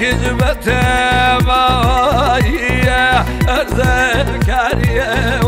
كذبته ما هي الذكريه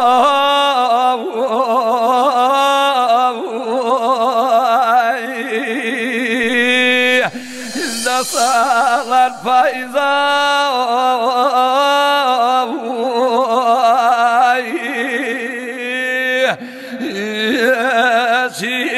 sağlar faiza ay yeah,